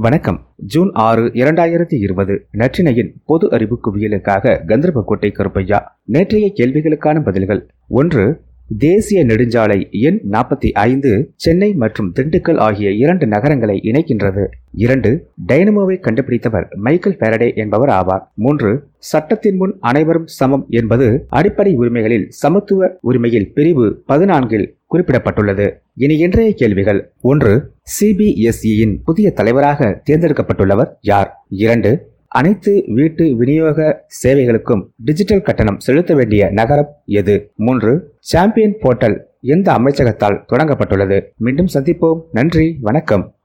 வணக்கம். ஜூன் ஆறு இரண்டாயிரத்தி இருபது நற்றினையின் பொது அறிவு குவியலுக்காக கந்தர்போட்டை கருப்பையா நேற்றைய கேள்விகளுக்கான பதில்கள். ஒன்று தேசிய நெடுஞ்சாலை எண் நாற்பத்தி ஐந்து சென்னை மற்றும் திண்டுக்கல் ஆகிய இரண்டு நகரங்களை இணைக்கின்றது. இரண்டு டைனமோவை கண்டுபிடித்தவர் மைக்கேல் பேரடே என்பவர் ஆவார். மூன்று சட்டத்தின் முன் அனைவரும் சமம் என்பது அடிப்படை உரிமைகளில் சமத்துவ உரிமையில் பிரிவு பதினான்கில் குறிப்பிடப்பட்டுள்ளது. இனி இன்றைய கேள்விகள். ஒன்று சிபிஎஸ்இயின் புதிய தலைவராக தேர்ந்தெடுக்கப்பட்டுள்ளவர் யார்? இரண்டு அனைத்து வீட்டு விநியோக சேவைகளுக்கும் டிஜிட்டல் கட்டணம் செலுத்த வேண்டிய நகரம் எது? மூன்று சாம்பியன் போர்ட்டல் எந்த அமைச்சகத்தால் தொடங்கப்பட்டுள்ளது? மீண்டும் சந்திப்போம். நன்றி வணக்கம்.